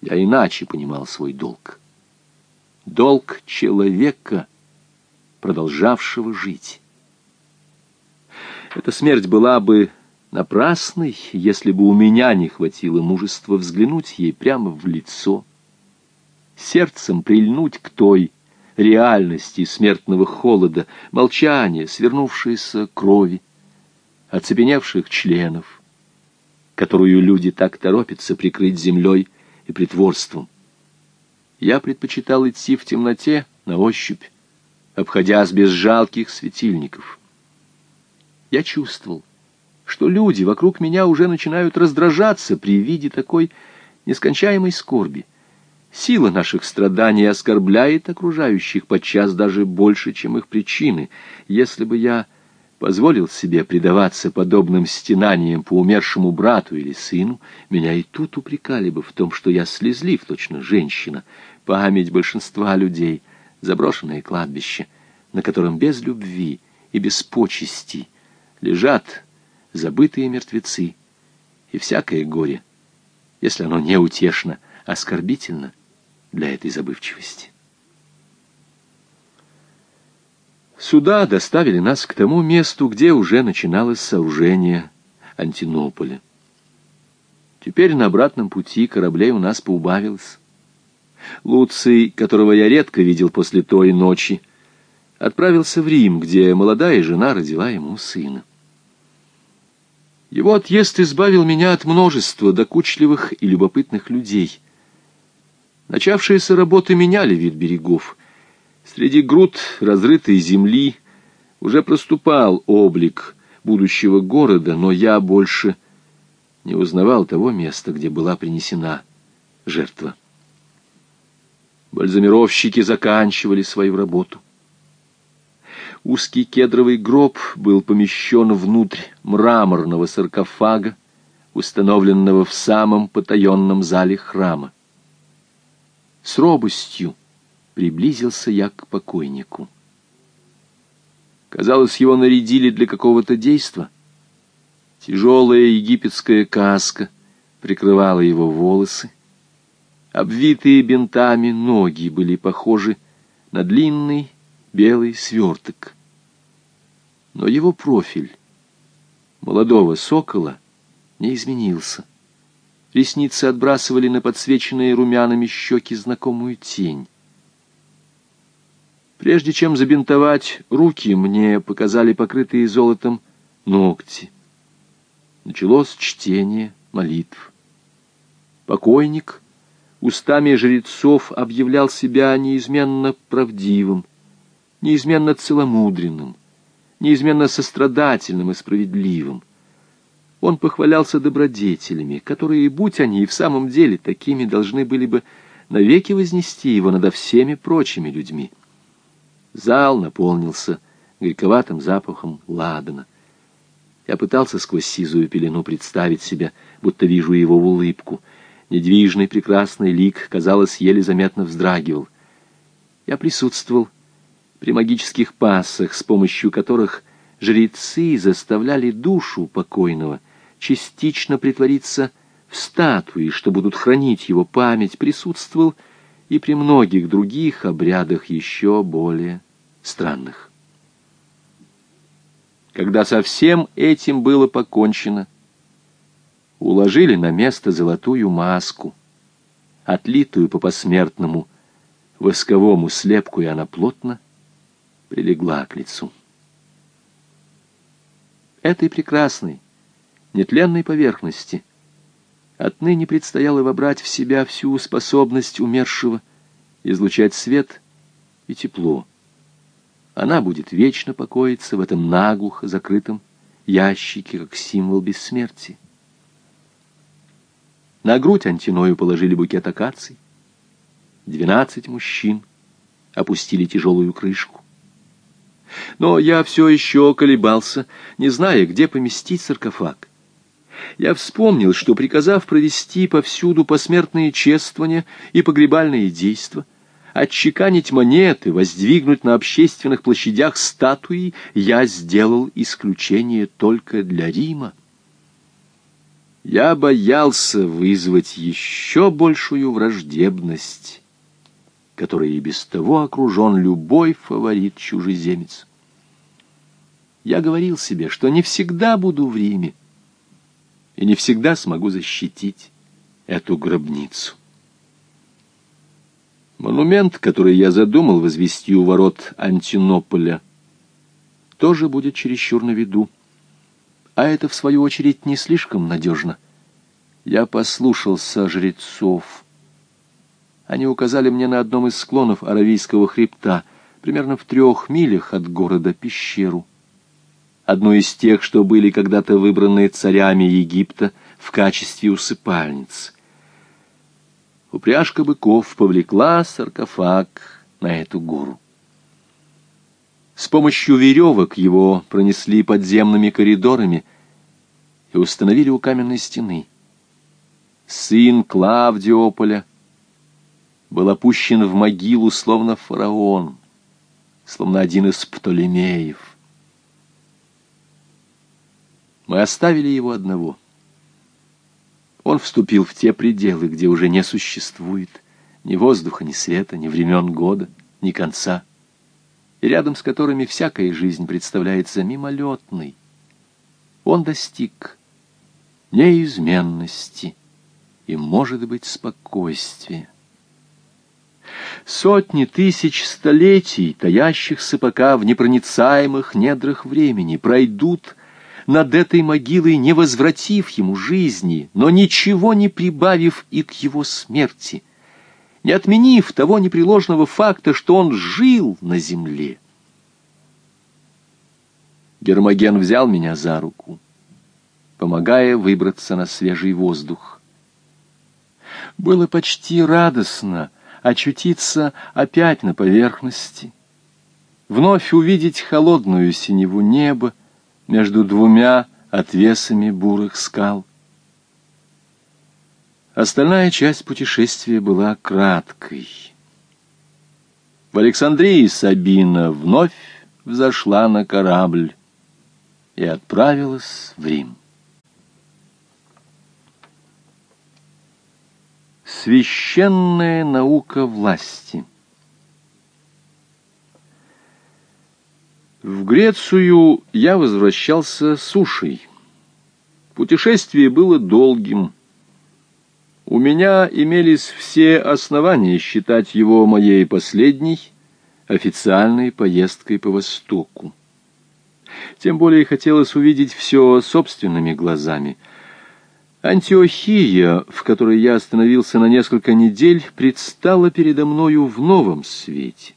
Я иначе понимал свой долг. Долг человека, продолжавшего жить. Эта смерть была бы напрасной, если бы у меня не хватило мужества взглянуть ей прямо в лицо, сердцем прильнуть к той реальности смертного холода, молчания, свернувшейся крови, оцепеневших членов, которую люди так торопятся прикрыть землей и притворством. Я предпочитал идти в темноте на ощупь, обходясь без жалких светильников. Я чувствовал, что люди вокруг меня уже начинают раздражаться при виде такой нескончаемой скорби. Сила наших страданий оскорбляет окружающих подчас даже больше, чем их причины. Если бы я позволил себе предаваться подобным стенаниям по умершему брату или сыну, меня и тут упрекали бы в том, что я слезлив, точно женщина, память большинства людей, заброшенное кладбище, на котором без любви и без почести лежат забытые мертвецы и всякое горе, если оно неутешно, оскорбительно для этой забывчивости. Сюда доставили нас к тому месту, где уже начиналось сооружение Антинополя. Теперь на обратном пути кораблей у нас поубавилось. Луций, которого я редко видел после той ночи, отправился в Рим, где молодая жена родила ему сына. Его отъезд избавил меня от множества докучливых и любопытных людей. Начавшиеся работы меняли вид берегов — Среди груд разрытой земли уже проступал облик будущего города, но я больше не узнавал того места, где была принесена жертва. Бальзамировщики заканчивали свою работу. Узкий кедровый гроб был помещен внутрь мраморного саркофага, установленного в самом потаенном зале храма. С робостью приблизился я к покойнику. Казалось, его нарядили для какого-то действа. Тяжелая египетская каска прикрывала его волосы. Обвитые бинтами ноги были похожи на длинный белый сверток. Но его профиль молодого сокола не изменился. Ресницы отбрасывали на подсвеченные румянами щеки знакомую тень. Прежде чем забинтовать руки, мне показали покрытые золотом ногти. Началось чтение молитв. Покойник устами жрецов объявлял себя неизменно правдивым, неизменно целомудренным, неизменно сострадательным и справедливым. Он похвалялся добродетелями, которые, будь они и в самом деле такими, должны были бы навеки вознести его над всеми прочими людьми. Зал наполнился горьковатым запахом ладана. Я пытался сквозь сизую пелену представить себя, будто вижу его улыбку. Недвижный прекрасный лик, казалось, еле заметно вздрагивал. Я присутствовал при магических пассах, с помощью которых жрецы заставляли душу покойного частично притвориться в статуи, что будут хранить его память, присутствовал и при многих других обрядах еще более странных. Когда со всем этим было покончено, уложили на место золотую маску, отлитую по посмертному восковому слепку, и она плотно прилегла к лицу. Этой прекрасной, нетленной поверхности отныне предстояло вобрать в себя всю способность умершего излучать свет и тепло. Она будет вечно покоиться в этом наглухо закрытом ящике, как символ бессмертия. На грудь Антиною положили букет акаций. Двенадцать мужчин опустили тяжелую крышку. Но я все еще колебался, не зная, где поместить саркофаг. Я вспомнил, что, приказав провести повсюду посмертные чествования и погребальные действия, отчеканить монеты, воздвигнуть на общественных площадях статуи, я сделал исключение только для Рима. Я боялся вызвать еще большую враждебность, которой и без того окружен любой фаворит-чужеземец. Я говорил себе, что не всегда буду в Риме и не всегда смогу защитить эту гробницу. Монумент, который я задумал возвести у ворот Антинополя, тоже будет чересчур на виду. А это, в свою очередь, не слишком надежно. Я послушался жрецов. Они указали мне на одном из склонов Аравийского хребта, примерно в трех милях от города пещеру. Одну из тех, что были когда-то выбраны царями Египта в качестве усыпальниц — упряжка быков повлекла саркофаг на эту гору. С помощью веревок его пронесли подземными коридорами и установили у каменной стены. Сын Клавдиополя был опущен в могилу, словно фараон, словно один из Птолемеев. Мы оставили его одного — он вступил в те пределы, где уже не существует ни воздуха, ни света, ни времен года, ни конца, и рядом с которыми всякая жизнь представляется мимолетной. Он достиг неизменности и, может быть, спокойствия. Сотни тысяч столетий, таящихся пока в непроницаемых недрах времени, пройдут над этой могилой, не возвратив ему жизни, но ничего не прибавив и к его смерти, не отменив того непреложного факта, что он жил на земле. Гермоген взял меня за руку, помогая выбраться на свежий воздух. Было почти радостно очутиться опять на поверхности, вновь увидеть холодную синеву неба, между двумя отвесами бурых скал. Остальная часть путешествия была краткой. В Александрии Сабина вновь взошла на корабль и отправилась в Рим. Священная наука власти — В Грецию я возвращался сушей. Путешествие было долгим. У меня имелись все основания считать его моей последней официальной поездкой по Востоку. Тем более хотелось увидеть все собственными глазами. Антиохия, в которой я остановился на несколько недель, предстала передо мною в новом свете.